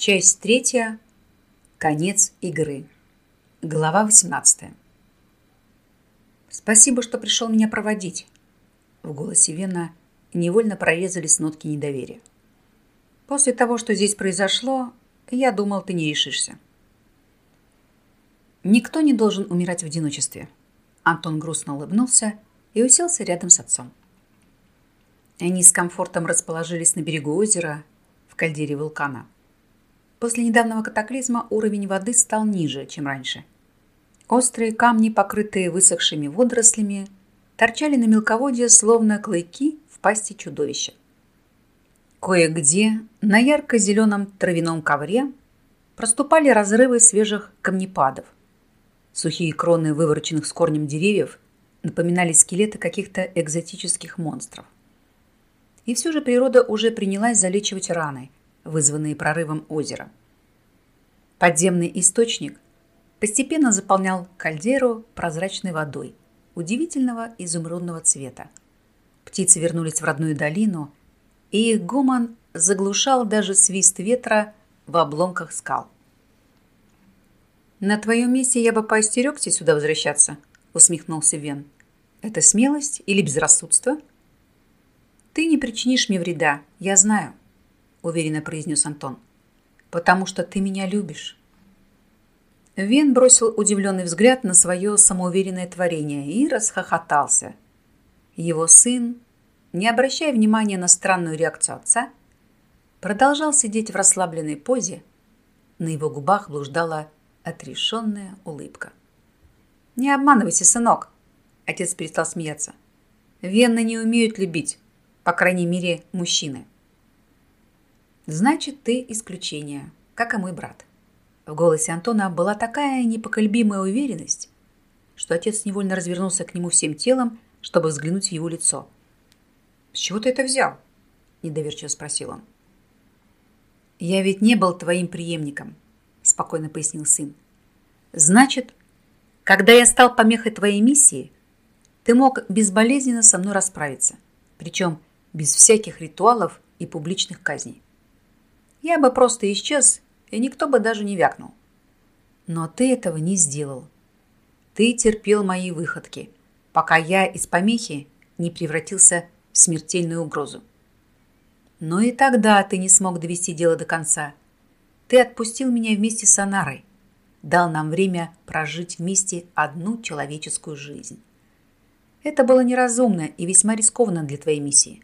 Часть третья. Конец игры. Глава 18. «Спасибо, что пришел меня проводить». В голосе Вена невольно прорезались нотки недоверия. «После того, что здесь произошло, я думал, ты не решишься». Никто не должен умирать в одиночестве. Антон грустно улыбнулся и уселся рядом с отцом. Они с комфортом расположились на берегу озера в кальдере вулкана. После недавнего катаклизма уровень воды стал ниже, чем раньше. Острые камни, покрытые высохшими водорослями, торчали на мелководье, словно клыки в пасти чудовища. Кое-где на ярко-зеленом травяном ковре проступали разрывы свежих камнепадов. Сухие кроны вывороченных с корнем деревьев напоминали скелеты каких-то экзотических монстров. И все же природа уже принялась залечивать раны – вызванные прорывом озера. Подземный источник постепенно заполнял кальдеру прозрачной водой удивительного изумрудного цвета. Птицы вернулись в родную долину, и их гомон заглушал даже свист ветра в обломках скал. «На твоем месте я бы поостерегся сюда возвращаться», — усмехнулся Вен. «Это смелость или безрассудство?» «Ты не причинишь мне вреда, я знаю уверенно произнес Антон. Потому что ты меня любишь. Вен бросил удивленный взгляд на свое самоуверенное творение и расхохотался. Его сын, не обращая внимания на странную реакцию отца, продолжал сидеть в расслабленной позе. На его губах блуждала отрешенная улыбка. «Не обманывайся, сынок!» Отец перестал смеяться. «Венны не умеют любить, по крайней мере, мужчины». Значит, ты исключение, как и мой брат. В голосе Антона была такая непоколебимая уверенность, что отец невольно развернулся к нему всем телом, чтобы взглянуть в его лицо. «С чего ты это взял?» – недоверчиво спросил он. «Я ведь не был твоим преемником», – спокойно пояснил сын. «Значит, когда я стал помехой твоей миссии, ты мог безболезненно со мной расправиться, причем без всяких ритуалов и публичных казней. Я бы просто исчез, и никто бы даже не вякнул. Но ты этого не сделал. Ты терпел мои выходки, пока я из помехи не превратился в смертельную угрозу. Но и тогда ты не смог довести дело до конца. Ты отпустил меня вместе с Анарой, дал нам время прожить вместе одну человеческую жизнь. Это было неразумно и весьма рискованно для твоей миссии.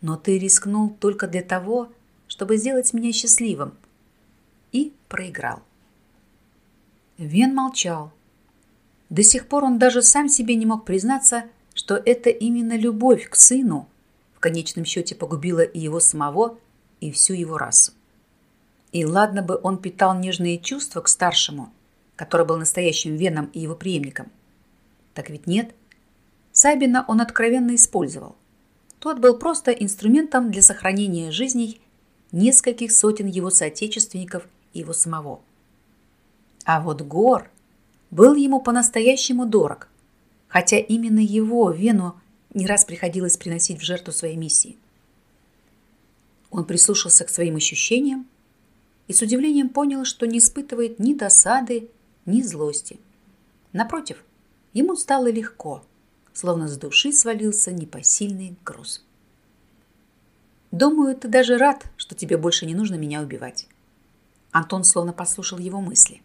Но ты рискнул только для того, чтобы сделать меня счастливым. И проиграл. Вен молчал. До сих пор он даже сам себе не мог признаться, что это именно любовь к сыну в конечном счете погубила и его самого, и всю его расу. И ладно бы он питал нежные чувства к старшему, который был настоящим Веном и его преемником. Так ведь нет. Сабина он откровенно использовал. Тот был просто инструментом для сохранения жизней нескольких сотен его соотечественников и его самого. А вот Гор был ему по-настоящему дорог, хотя именно его Вену не раз приходилось приносить в жертву своей миссии. Он прислушался к своим ощущениям и с удивлением понял, что не испытывает ни досады, ни злости. Напротив, ему стало легко, словно с души свалился непосильный груз. Думаю, ты даже рад, что тебе больше не нужно меня убивать. Антон словно послушал его мысли.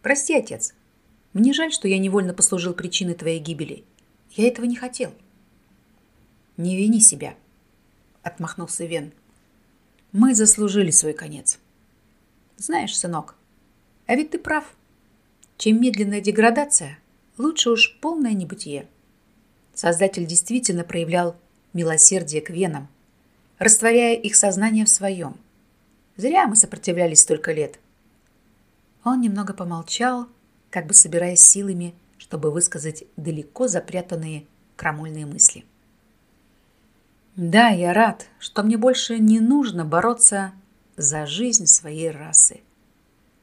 Прости, отец. Мне жаль, что я невольно послужил причиной твоей гибели. Я этого не хотел. Не вини себя, отмахнулся Вен. Мы заслужили свой конец. Знаешь, сынок, а ведь ты прав. Чем медленная деградация, лучше уж полное небытие. Создатель действительно проявлял милосердие к венам, растворяя их сознание в своем. Зря мы сопротивлялись столько лет. Он немного помолчал, как бы собираясь силами, чтобы высказать далеко запрятанные крамольные мысли. «Да, я рад, что мне больше не нужно бороться за жизнь своей расы»,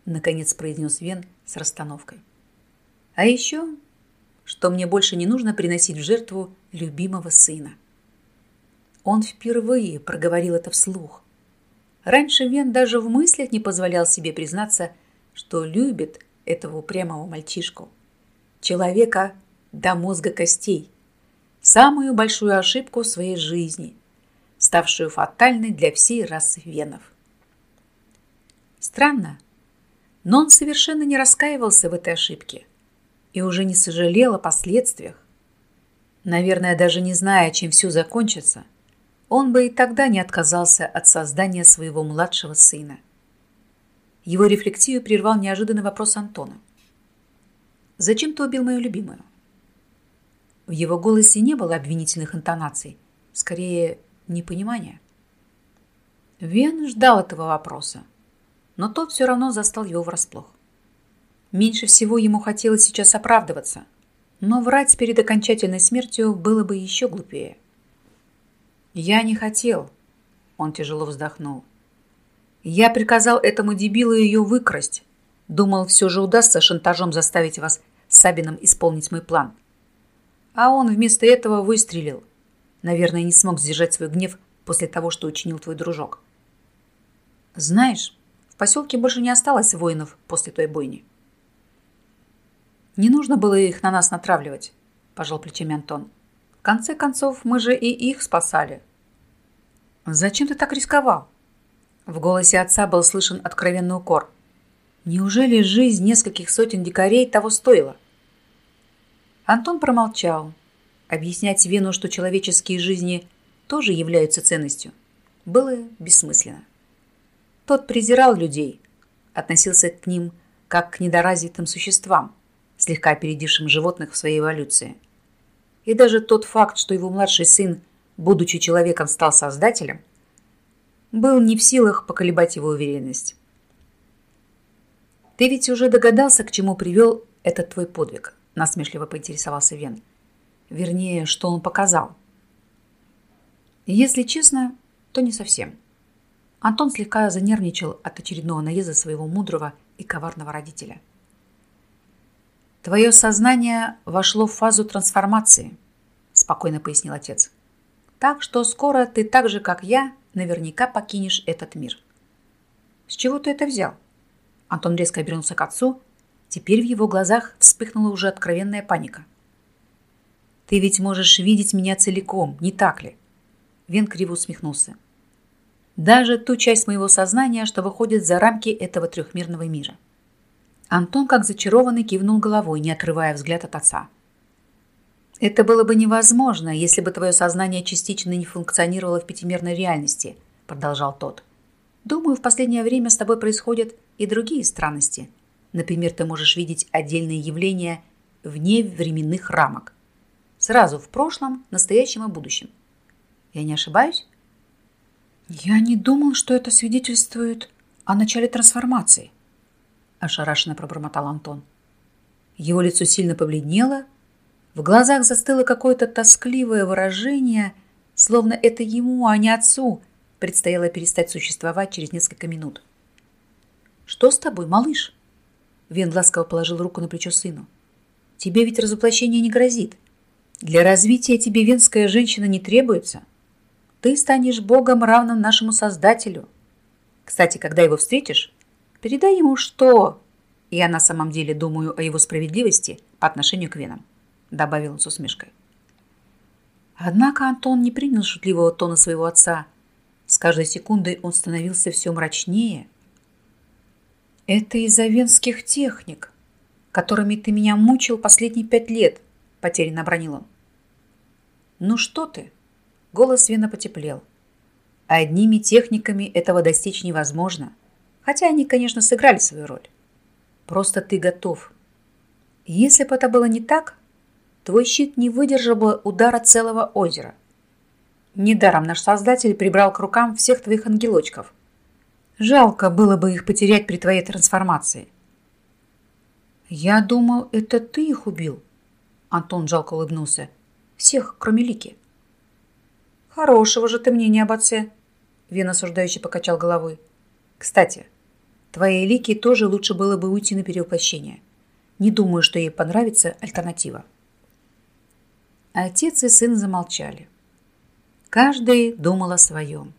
наконец произнес Вен с расстановкой. «А еще, что мне больше не нужно приносить в жертву любимого сына». Он впервые проговорил это вслух. Раньше Вен даже в мыслях не позволял себе признаться, что любит этого упрямого мальчишку. Человека до мозга костей. Самую большую ошибку своей жизни, ставшую фатальной для всей расы венов. Странно, но он совершенно не раскаивался в этой ошибке и уже не сожалел о последствиях. Наверное, даже не зная, чем все закончится, он бы и тогда не отказался от создания своего младшего сына. Его рефлексию прервал неожиданный вопрос Антона. «Зачем ты убил мою любимую?» В его голосе не было обвинительных интонаций, скорее, непонимания. Вен ждал этого вопроса, но тот все равно застал его врасплох. Меньше всего ему хотелось сейчас оправдываться, но врать перед окончательной смертью было бы еще глупее. «Я не хотел», — он тяжело вздохнул. «Я приказал этому дебилу ее выкрасть. Думал, все же удастся шантажом заставить вас с Сабином исполнить мой план а он вместо этого выстрелил. Наверное, не смог сдержать свой гнев после того, что учинил твой дружок. Знаешь, в поселке больше не осталось воинов после той бойни. Не нужно было их на нас натравливать, пожал плечами Антон. В конце концов, мы же и их спасали. Зачем ты так рисковал? В голосе отца был слышен откровенный укор. Неужели жизнь нескольких сотен дикарей того стоила? — Антон промолчал. Объяснять Вену, что человеческие жизни тоже являются ценностью, было бессмысленно. Тот презирал людей, относился к ним как к недоразвитым существам, слегка опередившим животных в своей эволюции. И даже тот факт, что его младший сын, будучи человеком, стал создателем, был не в силах поколебать его уверенность. «Ты ведь уже догадался, к чему привел этот твой подвиг?» насмешливо поинтересовался Вен. Вернее, что он показал. Если честно, то не совсем. Антон слегка занервничал от очередного наезда своего мудрого и коварного родителя. «Твое сознание вошло в фазу трансформации», – спокойно пояснил отец. «Так что скоро ты так же, как я, наверняка покинешь этот мир». «С чего ты это взял?» Антон резко обернулся к отцу Теперь в его глазах вспыхнула уже откровенная паника. «Ты ведь можешь видеть меня целиком, не так ли?» Вен криво усмехнулся. «Даже ту часть моего сознания, что выходит за рамки этого трехмерного мира». Антон, как зачарованный, кивнул головой, не отрывая взгляд от отца. «Это было бы невозможно, если бы твое сознание частично не функционировало в пятимерной реальности», продолжал тот. «Думаю, в последнее время с тобой происходят и другие странности, Например, ты можешь видеть отдельные явления вне временных рамок. Сразу в прошлом, настоящем и будущем. Я не ошибаюсь? Я не думал, что это свидетельствует о начале трансформации. Ошарашенно пробормотал Антон. Его лицо сильно побледнело, в глазах застыло какое-то тоскливое выражение, словно это ему, а не отцу, предстояло перестать существовать через несколько минут. «Что с тобой, малыш?» Вен ласково положил руку на плечо сыну. «Тебе ведь разоплощение не грозит. Для развития тебе венская женщина не требуется. Ты станешь богом, равным нашему Создателю. Кстати, когда его встретишь, передай ему, что я на самом деле думаю о его справедливости по отношению к венам», добавил он с усмешкой. Однако Антон не принял шутливого тона своего отца. С каждой секундой он становился все мрачнее – «Это из-за венских техник, которыми ты меня мучил последние пять лет», — потерянно бронил он. «Ну что ты?» — голос Вена потеплел. «Одними техниками этого достичь невозможно, хотя они, конечно, сыграли свою роль. Просто ты готов. Если бы это было не так, твой щит не выдержал бы удара целого озера. Недаром наш создатель прибрал к рукам всех твоих ангелочков — Жалко было бы их потерять при твоей трансформации. Я думал, это ты их убил. Антон жалко улыбнулся. Всех, кроме Лики. Хорошего же ты мнения об отце. Вен осуждающе покачал головой. Кстати, твоей Лике тоже лучше было бы уйти на перевоплощение. Не думаю, что ей понравится альтернатива. Отец и сын замолчали. Каждый думал о своем.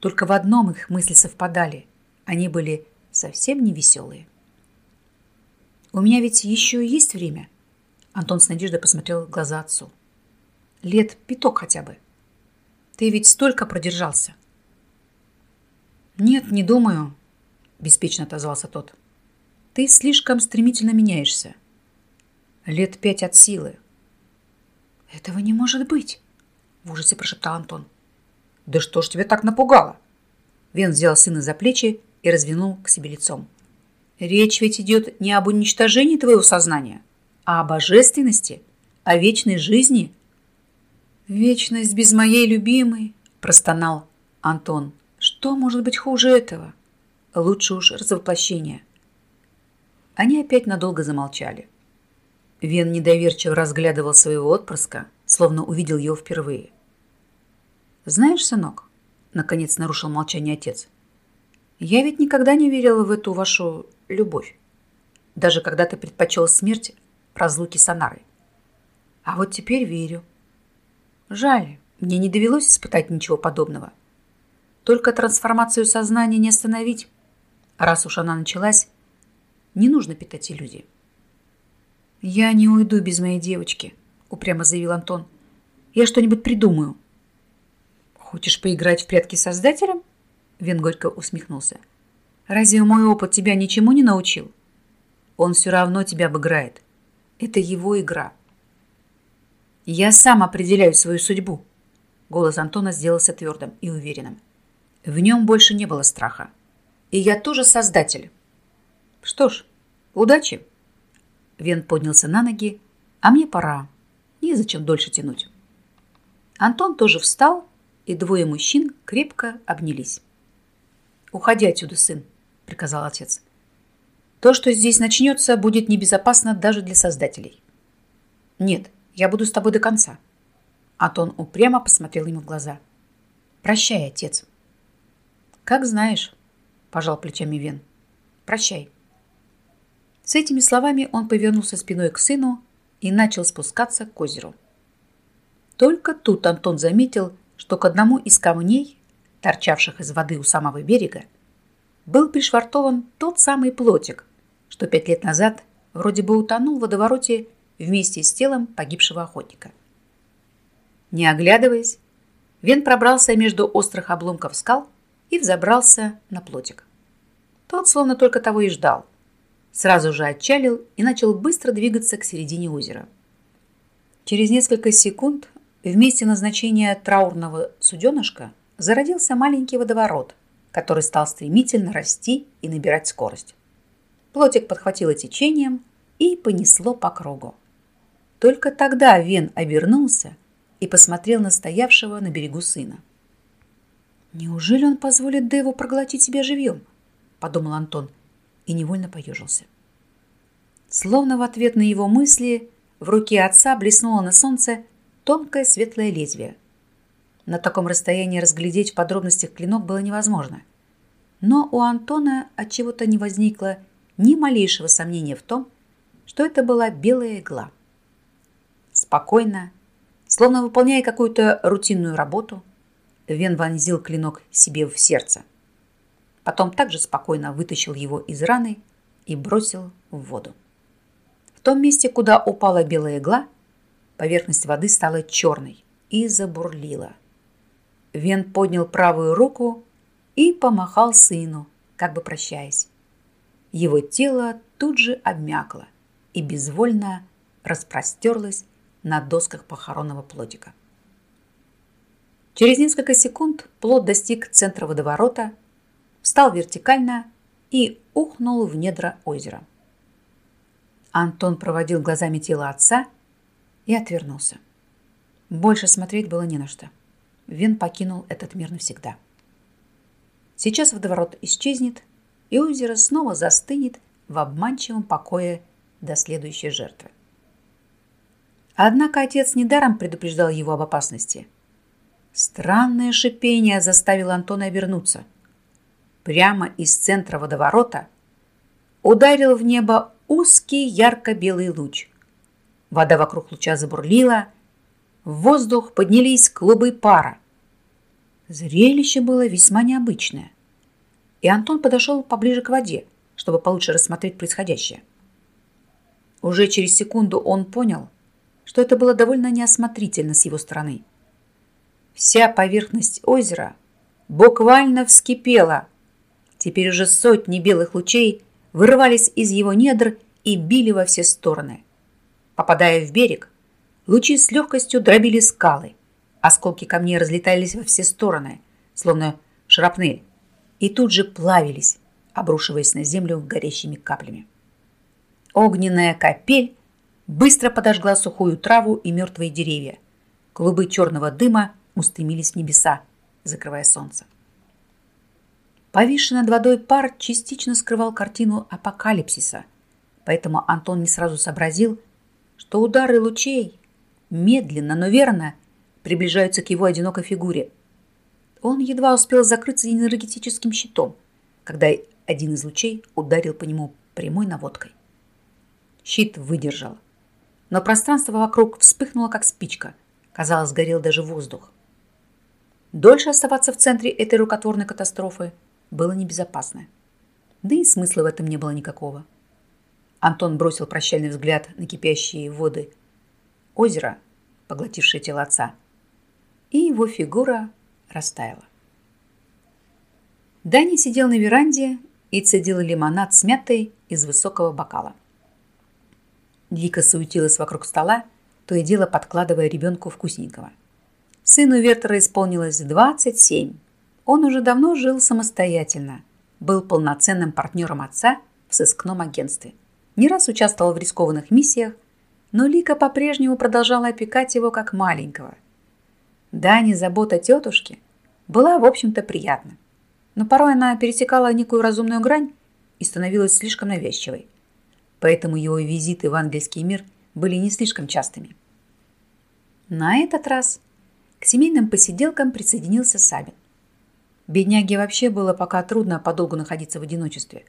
Только в одном их мысли совпадали. Они были совсем не веселые. «У меня ведь еще есть время?» Антон с надеждой посмотрел в глаза отцу. «Лет пяток хотя бы. Ты ведь столько продержался». «Нет, не думаю», — беспечно отозвался тот. «Ты слишком стремительно меняешься. Лет пять от силы». «Этого не может быть», — в ужасе прошептал Антон. «Да что ж тебя так напугало?» Вен взял сына за плечи и развернул к себе лицом. Речь ведь идет не об уничтожении твоего сознания, а о божественности, о вечной жизни. Вечность без моей любимой, простонал Антон. Что может быть хуже этого? Лучше уж развоплощение. Они опять надолго замолчали. Вен недоверчиво разглядывал своего отпрыска, словно увидел его впервые. «Знаешь, сынок», — наконец нарушил молчание отец, «я ведь никогда не верила в эту вашу любовь. Даже когда ты предпочел смерть разлуки с Анарой. А вот теперь верю. Жаль, мне не довелось испытать ничего подобного. Только трансформацию сознания не остановить. Раз уж она началась, не нужно питать иллюзии. «Я не уйду без моей девочки», — упрямо заявил Антон. «Я что-нибудь придумаю». «Хочешь поиграть в прятки с Создателем?» Горько усмехнулся. Разве мой опыт тебя ничему не научил? Он все равно тебя обыграет. Это его игра. Я сам определяю свою судьбу. Голос Антона сделался твердым и уверенным. В нем больше не было страха. И я тоже создатель. Что ж, удачи. Вен поднялся на ноги, а мне пора. Незачем дольше тянуть. Антон тоже встал, и двое мужчин крепко обнялись. «Уходи отсюда, сын», — приказал отец. «То, что здесь начнется, будет небезопасно даже для создателей». «Нет, я буду с тобой до конца». Атон упрямо посмотрел ему в глаза. «Прощай, отец». «Как знаешь», — пожал плечами Вен. «Прощай». С этими словами он повернулся спиной к сыну и начал спускаться к озеру. Только тут Антон заметил, что к одному из камней, торчавших из воды у самого берега, был пришвартован тот самый плотик, что пять лет назад вроде бы утонул в водовороте вместе с телом погибшего охотника. Не оглядываясь, Вен пробрался между острых обломков скал и взобрался на плотик. Тот словно только того и ждал. Сразу же отчалил и начал быстро двигаться к середине озера. Через несколько секунд в месте назначения траурного суденышка зародился маленький водоворот – который стал стремительно расти и набирать скорость. Плотик подхватило течением и понесло по кругу. Только тогда Вен обернулся и посмотрел на стоявшего на берегу сына. «Неужели он позволит Деву проглотить себя живьем?» – подумал Антон и невольно поежился. Словно в ответ на его мысли в руке отца блеснуло на солнце тонкое светлое лезвие – на таком расстоянии разглядеть в подробностях клинок было невозможно. Но у Антона от чего то не возникло ни малейшего сомнения в том, что это была белая игла. Спокойно, словно выполняя какую-то рутинную работу, Вен вонзил клинок себе в сердце. Потом также спокойно вытащил его из раны и бросил в воду. В том месте, куда упала белая игла, поверхность воды стала черной и забурлила. Вен поднял правую руку и помахал сыну, как бы прощаясь. Его тело тут же обмякло и безвольно распростерлось на досках похоронного плотика. Через несколько секунд плот достиг центра водоворота, встал вертикально и ухнул в недра озера. Антон проводил глазами тело отца и отвернулся. Больше смотреть было не на что. Вен покинул этот мир навсегда. Сейчас водоворот исчезнет, и озеро снова застынет в обманчивом покое до следующей жертвы. Однако отец недаром предупреждал его об опасности. Странное шипение заставило Антона обернуться. Прямо из центра водоворота ударил в небо узкий ярко-белый луч. Вода вокруг луча забурлила, в воздух поднялись клубы пара. Зрелище было весьма необычное. И Антон подошел поближе к воде, чтобы получше рассмотреть происходящее. Уже через секунду он понял, что это было довольно неосмотрительно с его стороны. Вся поверхность озера буквально вскипела. Теперь уже сотни белых лучей вырывались из его недр и били во все стороны. Попадая в берег, лучи с легкостью дробили скалы. Осколки камней разлетались во все стороны, словно шрапнель, и тут же плавились, обрушиваясь на землю горящими каплями. Огненная капель быстро подожгла сухую траву и мертвые деревья. Клубы черного дыма устремились в небеса, закрывая солнце. Повисший над водой пар частично скрывал картину апокалипсиса, поэтому Антон не сразу сообразил, что удары лучей медленно, но верно приближаются к его одинокой фигуре. Он едва успел закрыться энергетическим щитом, когда один из лучей ударил по нему прямой наводкой. Щит выдержал, но пространство вокруг вспыхнуло, как спичка. Казалось, горел даже воздух. Дольше оставаться в центре этой рукотворной катастрофы – было небезопасно. Да и смысла в этом не было никакого. Антон бросил прощальный взгляд на кипящие воды озера, поглотившее тело отца, и его фигура растаяла. Дани сидел на веранде и цедил лимонад с мятой из высокого бокала. Вика суетилась вокруг стола, то и дело подкладывая ребенку вкусненького. Сыну Вертера исполнилось 27, он уже давно жил самостоятельно, был полноценным партнером отца в сыскном агентстве. Не раз участвовал в рискованных миссиях, но Лика по-прежнему продолжала опекать его как маленького. Да, не забота тетушки была, в общем-то, приятна. Но порой она пересекала некую разумную грань и становилась слишком навязчивой. Поэтому его визиты в ангельский мир были не слишком частыми. На этот раз к семейным посиделкам присоединился Сабин. Бедняге вообще было пока трудно подолгу находиться в одиночестве.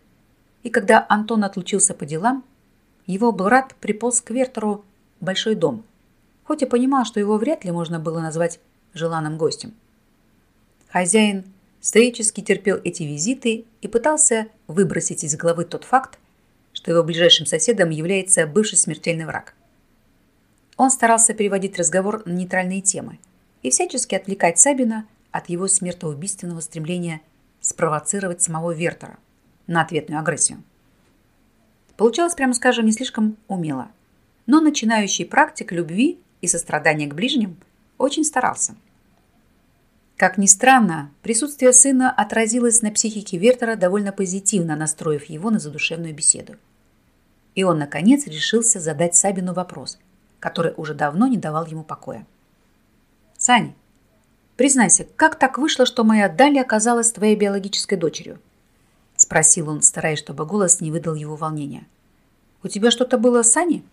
И когда Антон отлучился по делам, его брат приполз к Вертеру большой дом, хоть и понимал, что его вряд ли можно было назвать желанным гостем. Хозяин стоически терпел эти визиты и пытался выбросить из головы тот факт, что его ближайшим соседом является бывший смертельный враг. Он старался переводить разговор на нейтральные темы и всячески отвлекать Сабина от его смертоубийственного стремления спровоцировать самого Вертера на ответную агрессию. Получалось, прямо скажем, не слишком умело. Но начинающий практик любви и сострадания к ближним очень старался. Как ни странно, присутствие сына отразилось на психике Вертера довольно позитивно, настроив его на задушевную беседу. И он, наконец, решился задать Сабину вопрос, который уже давно не давал ему покоя. «Сань, Признайся, как так вышло, что моя Дали оказалась твоей биологической дочерью? Спросил он, стараясь, чтобы голос не выдал его волнения. У тебя что-то было с Аней?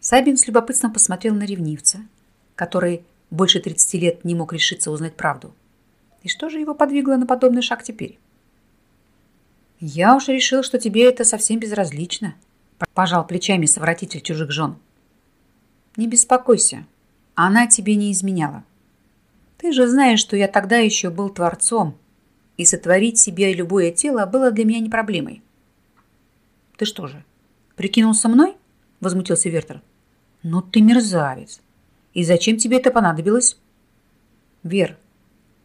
Сабин с любопытством посмотрел на ревнивца, который больше 30 лет не мог решиться узнать правду. И что же его подвигло на подобный шаг теперь? «Я уж решил, что тебе это совсем безразлично», – пожал плечами совратитель чужих жен. «Не беспокойся, она тебе не изменяла. Ты же знаешь, что я тогда еще был творцом, и сотворить себе любое тело было для меня не проблемой. Ты что же, прикинулся мной? Возмутился Вертер. Ну ты мерзавец. И зачем тебе это понадобилось? Вер,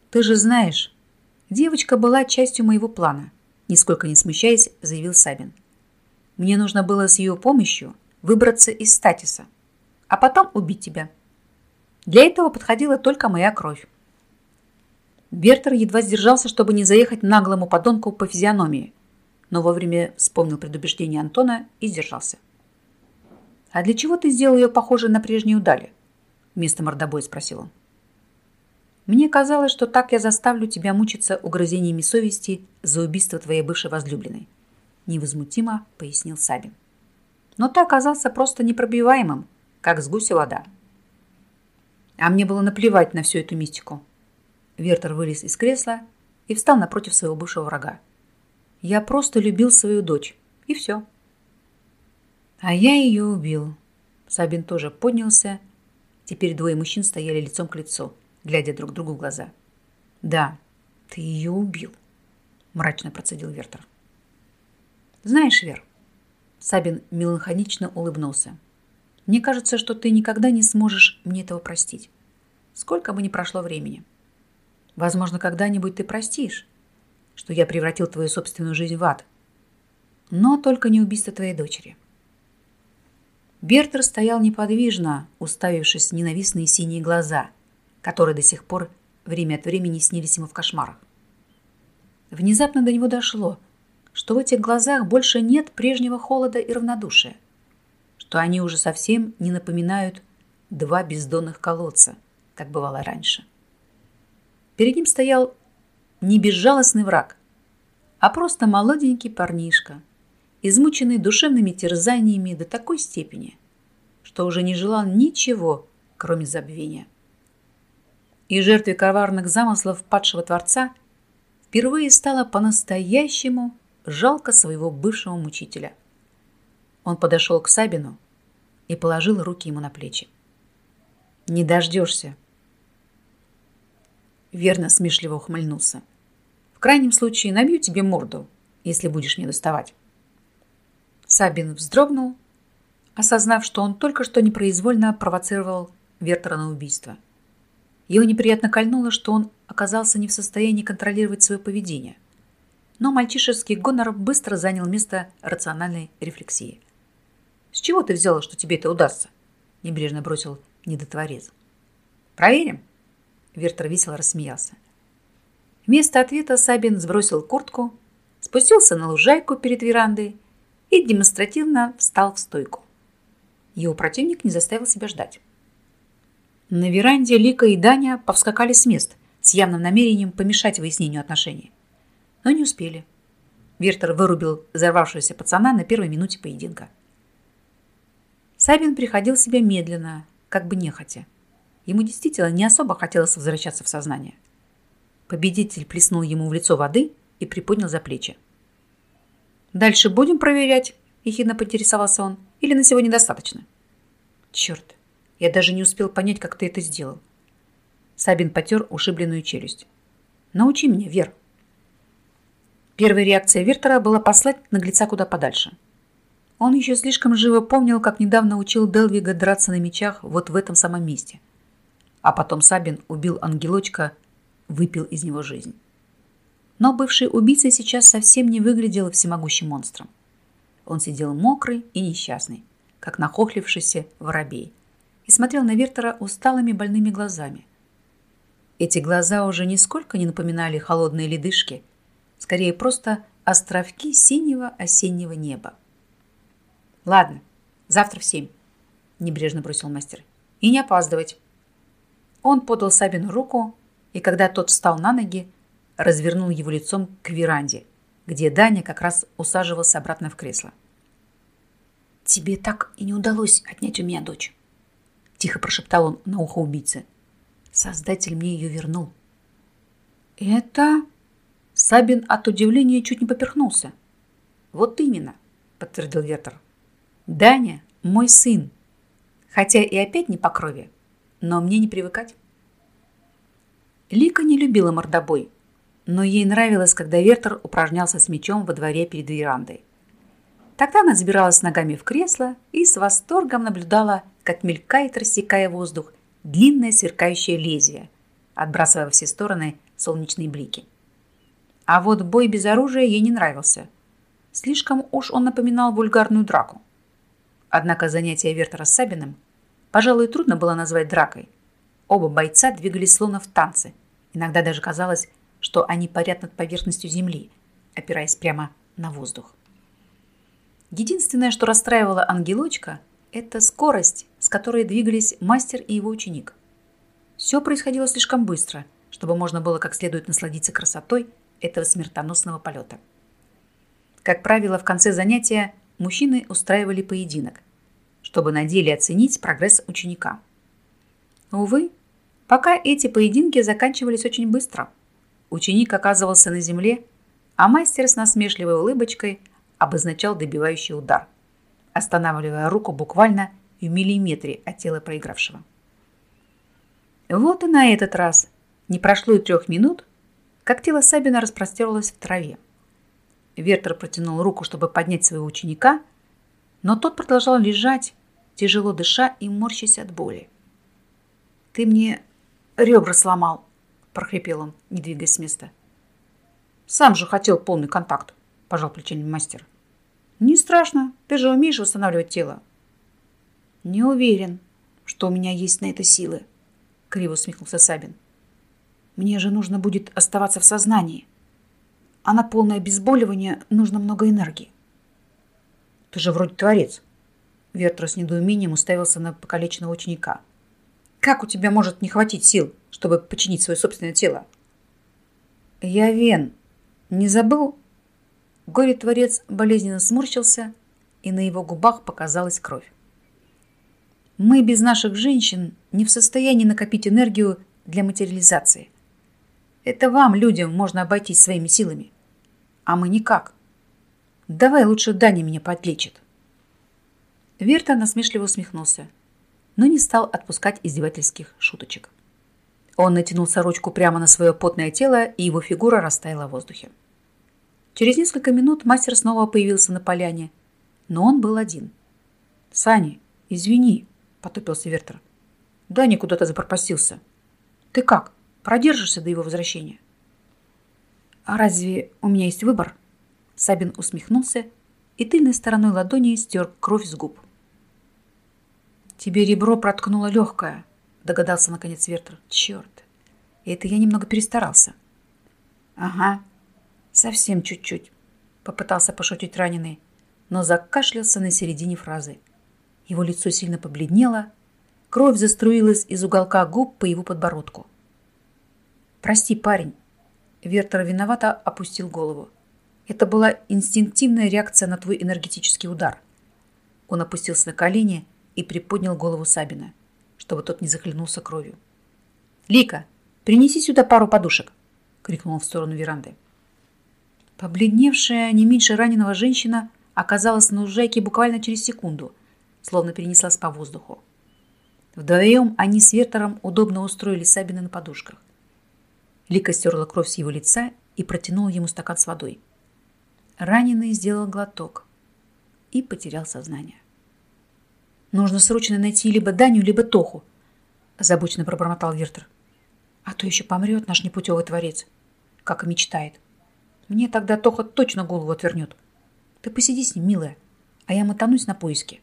ты же знаешь, девочка была частью моего плана, нисколько не смущаясь, заявил Сабин. Мне нужно было с ее помощью выбраться из статиса, а потом убить тебя. Для этого подходила только моя кровь. Бертер едва сдержался, чтобы не заехать наглому подонку по физиономии, но вовремя вспомнил предубеждение Антона и сдержался. «А для чего ты сделал ее похожей на прежнюю Дали?» Вместо мордобоя спросил он. «Мне казалось, что так я заставлю тебя мучиться угрызениями совести за убийство твоей бывшей возлюбленной», невозмутимо пояснил Сабин. «Но ты оказался просто непробиваемым, как с гуся вода». А мне было наплевать на всю эту мистику. Вертер вылез из кресла и встал напротив своего бывшего врага. Я просто любил свою дочь. И все. А я ее убил. Сабин тоже поднялся. Теперь двое мужчин стояли лицом к лицу, глядя друг другу в глаза. «Да, ты ее убил», – мрачно процедил Вертер. «Знаешь, Вер», – Сабин меланхонично улыбнулся, «мне кажется, что ты никогда не сможешь мне этого простить, сколько бы ни прошло времени. Возможно, когда-нибудь ты простишь, что я превратил твою собственную жизнь в ад, но только не убийство твоей дочери». Бертер стоял неподвижно, уставившись в ненавистные синие глаза, которые до сих пор время от времени снились ему в кошмарах. Внезапно до него дошло, что в этих глазах больше нет прежнего холода и равнодушия, что они уже совсем не напоминают два бездонных колодца, как бывало раньше. Перед ним стоял не безжалостный враг, а просто молоденький парнишка – измученный душевными терзаниями до такой степени, что уже не желал ничего, кроме забвения. И жертве коварных замыслов падшего Творца впервые стало по-настоящему жалко своего бывшего мучителя. Он подошел к Сабину и положил руки ему на плечи. «Не дождешься!» Верно смешливо ухмыльнулся. «В крайнем случае набью тебе морду, если будешь мне доставать». Сабин вздрогнул, осознав, что он только что непроизвольно провоцировал Вертера на убийство. Его неприятно кольнуло, что он оказался не в состоянии контролировать свое поведение. Но мальчишеский гонор быстро занял место рациональной рефлексии. «С чего ты взяла, что тебе это удастся?» – небрежно бросил недотворец. «Проверим?» – Вертер весело рассмеялся. Вместо ответа Сабин сбросил куртку, спустился на лужайку перед верандой и демонстративно встал в стойку. Его противник не заставил себя ждать. На веранде Лика и Даня повскакали с мест с явным намерением помешать выяснению отношений. Но не успели. Вертер вырубил взорвавшегося пацана на первой минуте поединка. Сабин приходил в себя медленно, как бы нехотя. Ему действительно не особо хотелось возвращаться в сознание. Победитель плеснул ему в лицо воды и приподнял за плечи. «Дальше будем проверять?» – ехидно поинтересовался он. «Или на сегодня достаточно?» «Черт, я даже не успел понять, как ты это сделал». Сабин потер ушибленную челюсть. «Научи меня, Вер». Первая реакция Вертера была послать наглеца куда подальше. Он еще слишком живо помнил, как недавно учил Делвига драться на мечах вот в этом самом месте. А потом Сабин убил ангелочка, выпил из него жизнь. Но бывший убийца сейчас совсем не выглядел всемогущим монстром. Он сидел мокрый и несчастный, как нахохлившийся воробей, и смотрел на Вертера усталыми больными глазами. Эти глаза уже нисколько не напоминали холодные ледышки, скорее просто островки синего осеннего неба. «Ладно, завтра в семь», – небрежно бросил мастер. «И не опаздывать». Он подал Сабину руку, и когда тот встал на ноги, развернул его лицом к веранде, где Даня как раз усаживался обратно в кресло. «Тебе так и не удалось отнять у меня дочь», – тихо прошептал он на ухо убийцы. «Создатель мне ее вернул». «Это...» Сабин от удивления чуть не поперхнулся. «Вот именно», – подтвердил Ветер. «Даня – мой сын, хотя и опять не по крови, но мне не привыкать». Лика не любила мордобой, но ей нравилось, когда Вертер упражнялся с мечом во дворе перед верандой. Тогда она забиралась ногами в кресло и с восторгом наблюдала, как мелькает, рассекая воздух, длинное сверкающее лезвие, отбрасывая во все стороны солнечные блики. А вот бой без оружия ей не нравился. Слишком уж он напоминал вульгарную драку. Однако занятие Вертера с Сабиным, пожалуй, трудно было назвать дракой. Оба бойца двигались словно в танце. Иногда даже казалось, что они парят над поверхностью земли, опираясь прямо на воздух. Единственное, что расстраивало ангелочка, это скорость, с которой двигались мастер и его ученик. Все происходило слишком быстро, чтобы можно было как следует насладиться красотой этого смертоносного полета. Как правило, в конце занятия мужчины устраивали поединок, чтобы на деле оценить прогресс ученика. Увы, пока эти поединки заканчивались очень быстро – Ученик оказывался на земле, а мастер с насмешливой улыбочкой обозначал добивающий удар, останавливая руку буквально в миллиметре от тела проигравшего. Вот и на этот раз не прошло и трех минут, как тело Сабина распростерлось в траве. Вертер протянул руку, чтобы поднять своего ученика, но тот продолжал лежать, тяжело дыша и морщась от боли. «Ты мне ребра сломал», – прохрипел он, не двигаясь с места. «Сам же хотел полный контакт», – пожал плечами мастер. «Не страшно, ты же умеешь восстанавливать тело». «Не уверен, что у меня есть на это силы», – криво усмехнулся Сабин. «Мне же нужно будет оставаться в сознании, а на полное обезболивание нужно много энергии». «Ты же вроде творец», – Вертер с недоумением уставился на покалеченного ученика – как у тебя может не хватить сил, чтобы починить свое собственное тело? Я Вен. Не забыл? Горе-творец болезненно сморщился, и на его губах показалась кровь. Мы без наших женщин не в состоянии накопить энергию для материализации. Это вам, людям, можно обойтись своими силами. А мы никак. Давай лучше Дани меня подлечит. Верта насмешливо усмехнулся но не стал отпускать издевательских шуточек. Он натянул сорочку прямо на свое потное тело, и его фигура растаяла в воздухе. Через несколько минут мастер снова появился на поляне, но он был один. «Сани, извини», — потупился Вертер. «Дани куда-то запропастился. Ты как, продержишься до его возвращения?» «А разве у меня есть выбор?» Сабин усмехнулся и тыльной стороной ладони стер кровь с губ. «Тебе ребро проткнуло легкое», — догадался наконец Вертер. «Черт, это я немного перестарался». «Ага, совсем чуть-чуть», — попытался пошутить раненый, но закашлялся на середине фразы. Его лицо сильно побледнело, кровь заструилась из уголка губ по его подбородку. «Прости, парень», — Вертер виновато опустил голову. «Это была инстинктивная реакция на твой энергетический удар». Он опустился на колени и приподнял голову Сабина, чтобы тот не захлебнулся кровью. «Лика, принеси сюда пару подушек!» — крикнул он в сторону веранды. Побледневшая, не меньше раненого женщина оказалась на лужайке буквально через секунду, словно перенеслась по воздуху. Вдвоем они с Вертером удобно устроили Сабина на подушках. Лика стерла кровь с его лица и протянула ему стакан с водой. Раненый сделал глоток и потерял сознание. Нужно срочно найти либо Даню, либо Тоху, озабоченно пробормотал Вертер. А то еще помрет наш непутевый творец, как и мечтает. Мне тогда Тоха точно голову отвернет. Ты посиди с ним, милая, а я мотанусь на поиски.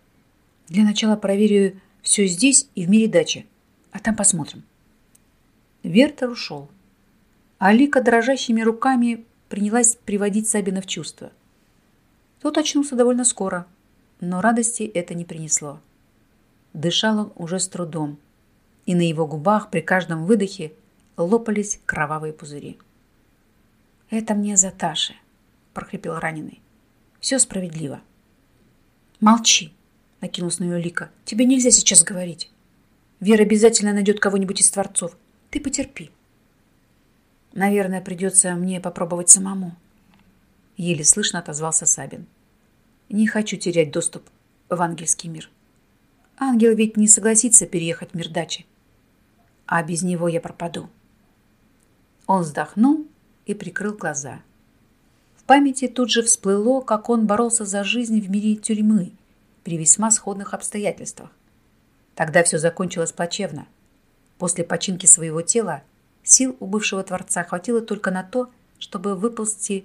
Для начала проверю все здесь и в мире дачи, а там посмотрим. Вертер ушел. Алика дрожащими руками принялась приводить Сабина в чувство. Тот очнулся довольно скоро, но радости это не принесло. Дышал он уже с трудом, и на его губах при каждом выдохе лопались кровавые пузыри. «Это мне за Таши», – прохрипел раненый. «Все справедливо». «Молчи», – накинулась на нее Лика. «Тебе нельзя сейчас говорить. Вера обязательно найдет кого-нибудь из творцов. Ты потерпи». «Наверное, придется мне попробовать самому», – еле слышно отозвался Сабин. «Не хочу терять доступ в ангельский мир». Ангел ведь не согласится переехать в мир дачи. А без него я пропаду. Он вздохнул и прикрыл глаза. В памяти тут же всплыло, как он боролся за жизнь в мире тюрьмы при весьма сходных обстоятельствах. Тогда все закончилось плачевно. После починки своего тела сил у бывшего Творца хватило только на то, чтобы выползти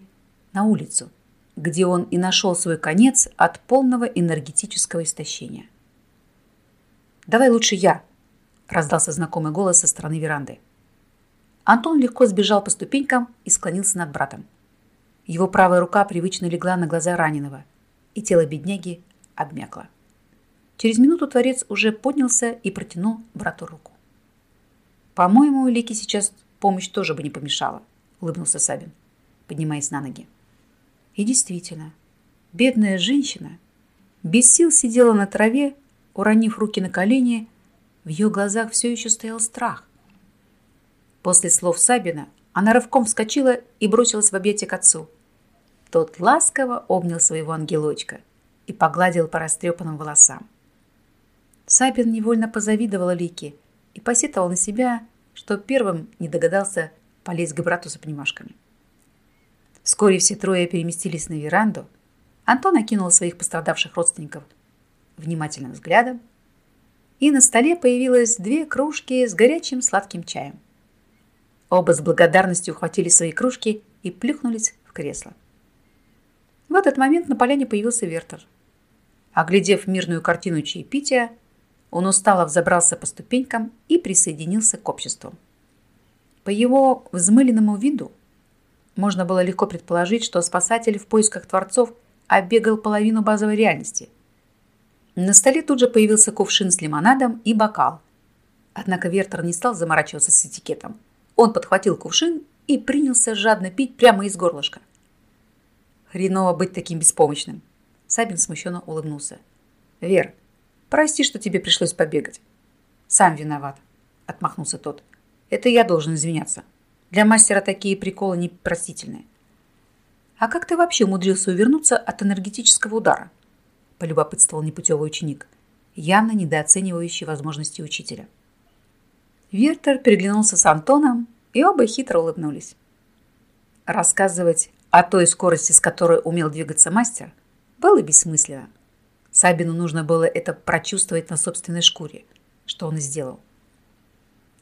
на улицу, где он и нашел свой конец от полного энергетического истощения. «Давай лучше я», – раздался знакомый голос со стороны веранды. Антон легко сбежал по ступенькам и склонился над братом. Его правая рука привычно легла на глаза раненого, и тело бедняги обмякло. Через минуту творец уже поднялся и протянул брату руку. «По-моему, Лике сейчас помощь тоже бы не помешала», – улыбнулся Сабин, поднимаясь на ноги. И действительно, бедная женщина без сил сидела на траве Уронив руки на колени, в ее глазах все еще стоял страх. После слов Сабина она рывком вскочила и бросилась в объятия к отцу. Тот ласково обнял своего ангелочка и погладил по растрепанным волосам. Сабин невольно позавидовал Лике и посетовал на себя, что первым не догадался полезть к брату за понимашками. Вскоре все трое переместились на веранду. Антон окинул своих пострадавших родственников внимательным взглядом, и на столе появилось две кружки с горячим сладким чаем. Оба с благодарностью ухватили свои кружки и плюхнулись в кресло. В этот момент на поляне появился Вертер. Оглядев мирную картину чаепития, он устало взобрался по ступенькам и присоединился к обществу. По его взмыленному виду можно было легко предположить, что спасатель в поисках творцов оббегал половину базовой реальности. На столе тут же появился кувшин с лимонадом и бокал. Однако Вертер не стал заморачиваться с этикетом. Он подхватил кувшин и принялся жадно пить прямо из горлышка. Хреново быть таким беспомощным. Сабин смущенно улыбнулся. Вер, прости, что тебе пришлось побегать. Сам виноват, отмахнулся тот. Это я должен извиняться. Для мастера такие приколы непростительные. А как ты вообще умудрился увернуться от энергетического удара? Полюбопытствовал непутевый ученик, явно недооценивающий возможности учителя. Вертер переглянулся с Антоном, и оба хитро улыбнулись. Рассказывать о той скорости, с которой умел двигаться мастер, было бессмысленно. Сабину нужно было это прочувствовать на собственной шкуре, что он и сделал.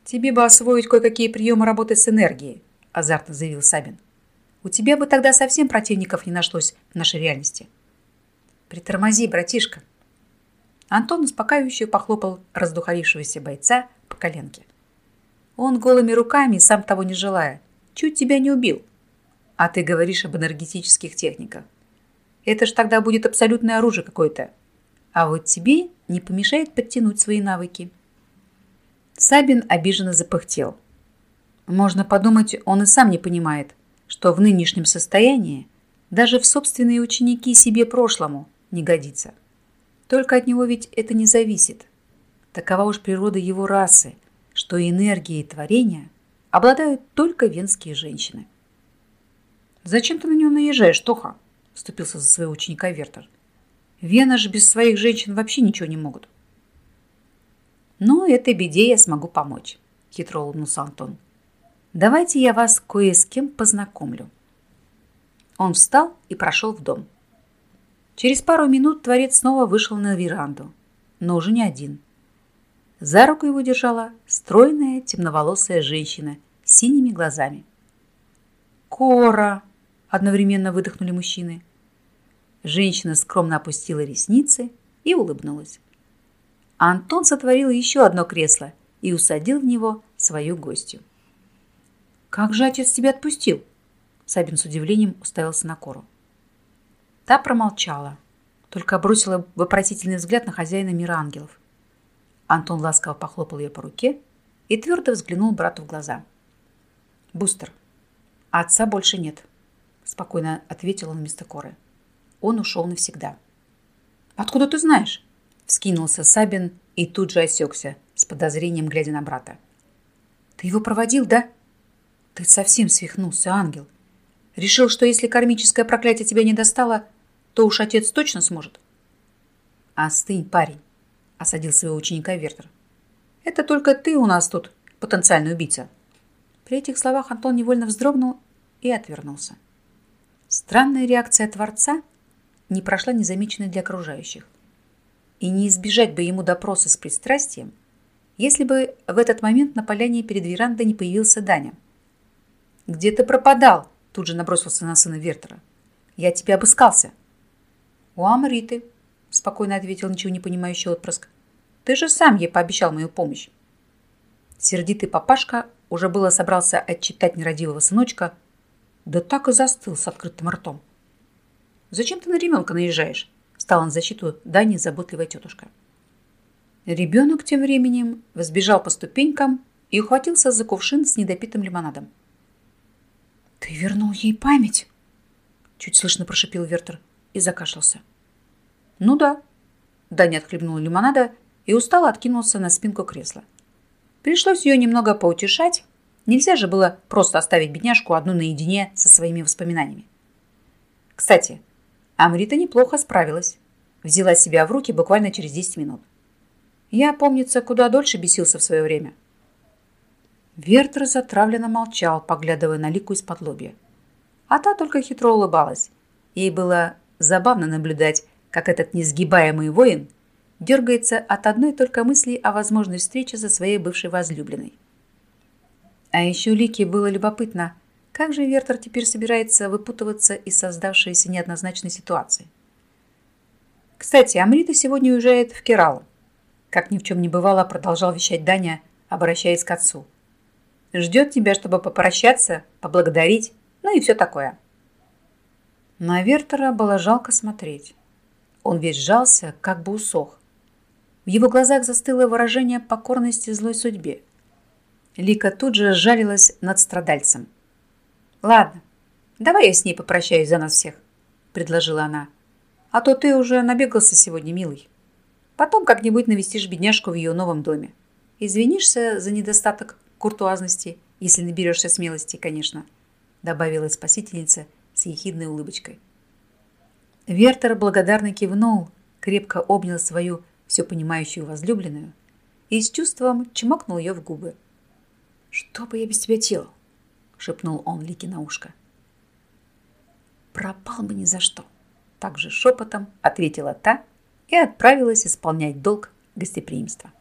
«Тебе бы освоить кое-какие приемы работы с энергией», – азартно заявил Сабин. «У тебя бы тогда совсем противников не нашлось в нашей реальности». «Притормози, братишка». Антон успокаивающе похлопал раздухарившегося бойца по коленке. «Он голыми руками, сам того не желая, чуть тебя не убил. А ты говоришь об энергетических техниках. Это ж тогда будет абсолютное оружие какое-то. А вот тебе не помешает подтянуть свои навыки». Сабин обиженно запыхтел. Можно подумать, он и сам не понимает, что в нынешнем состоянии даже в собственные ученики себе прошлому не годится. Только от него ведь это не зависит. Такова уж природа его расы, что энергией творения обладают только венские женщины. «Зачем ты на него наезжаешь, Тоха?» – вступился за своего ученика Вертер. «Вена же без своих женщин вообще ничего не могут». «Ну, этой беде я смогу помочь», – хитро улыбнулся Антон. «Давайте я вас кое с кем познакомлю». Он встал и прошел в дом. Через пару минут творец снова вышел на веранду, но уже не один. За руку его держала стройная темноволосая женщина с синими глазами. «Кора!» – одновременно выдохнули мужчины. Женщина скромно опустила ресницы и улыбнулась. Антон сотворил еще одно кресло и усадил в него свою гостью. «Как же отец тебя отпустил?» Сабин с удивлением уставился на Кору. Та промолчала, только бросила вопросительный взгляд на хозяина мира ангелов. Антон ласково похлопал ее по руке и твердо взглянул брату в глаза. «Бустер, отца больше нет», – спокойно ответил он вместо Коры. «Он ушел навсегда». «Откуда ты знаешь?» Вскинулся Сабин и тут же осекся, с подозрением глядя на брата. «Ты его проводил, да?» «Ты совсем свихнулся, ангел. Решил, что если кармическое проклятие тебя не достало, то уж отец точно сможет?» «Остынь, парень», — осадил своего ученика Вертер. «Это только ты у нас тут потенциальный убийца». При этих словах Антон невольно вздрогнул и отвернулся. Странная реакция Творца не прошла незамеченной для окружающих и не избежать бы ему допроса с пристрастием, если бы в этот момент на поляне перед верандой не появился Даня. «Где ты пропадал?» – тут же набросился на сына Вертера. «Я тебя обыскался». «У Амриты», – спокойно ответил ничего не понимающий отпрыск. «Ты же сам ей пообещал мою помощь». Сердитый папашка уже было собрался отчитать нерадивого сыночка, да так и застыл с открытым ртом. «Зачем ты на ребенка наезжаешь?» Стала на защиту Дани заботливая тетушка. Ребенок тем временем взбежал по ступенькам и ухватился за кувшин с недопитым лимонадом. «Ты вернул ей память?» Чуть слышно прошипел Вертер и закашлялся. «Ну да». Даня отхлебнул лимонада и устало откинулся на спинку кресла. Пришлось ее немного поутешать. Нельзя же было просто оставить бедняжку одну наедине со своими воспоминаниями. Кстати, Амрита неплохо справилась. Взяла себя в руки буквально через 10 минут. Я, помнится, куда дольше бесился в свое время. Вертер затравленно молчал, поглядывая на Лику из-под лобья. А та только хитро улыбалась. Ей было забавно наблюдать, как этот несгибаемый воин дергается от одной только мысли о возможной встрече со своей бывшей возлюбленной. А еще Лике было любопытно, как же Вертер теперь собирается выпутываться из создавшейся неоднозначной ситуации. Кстати, Амрита сегодня уезжает в Кералу. Как ни в чем не бывало, продолжал вещать Даня, обращаясь к отцу. Ждет тебя, чтобы попрощаться, поблагодарить, ну и все такое. На Вертера было жалко смотреть. Он весь сжался, как бы усох. В его глазах застыло выражение покорности злой судьбе. Лика тут же сжалилась над страдальцем. «Ладно, давай я с ней попрощаюсь за нас всех», — предложила она. «А то ты уже набегался сегодня, милый. Потом как-нибудь навестишь бедняжку в ее новом доме. Извинишься за недостаток куртуазности, если наберешься смелости, конечно», — добавила спасительница с ехидной улыбочкой. Вертер благодарно кивнул, крепко обнял свою все понимающую возлюбленную и с чувством чмокнул ее в губы. «Что бы я без тебя делал?» — шепнул он Лике на ушко. «Пропал бы ни за что!» Также шепотом ответила та и отправилась исполнять долг гостеприимства.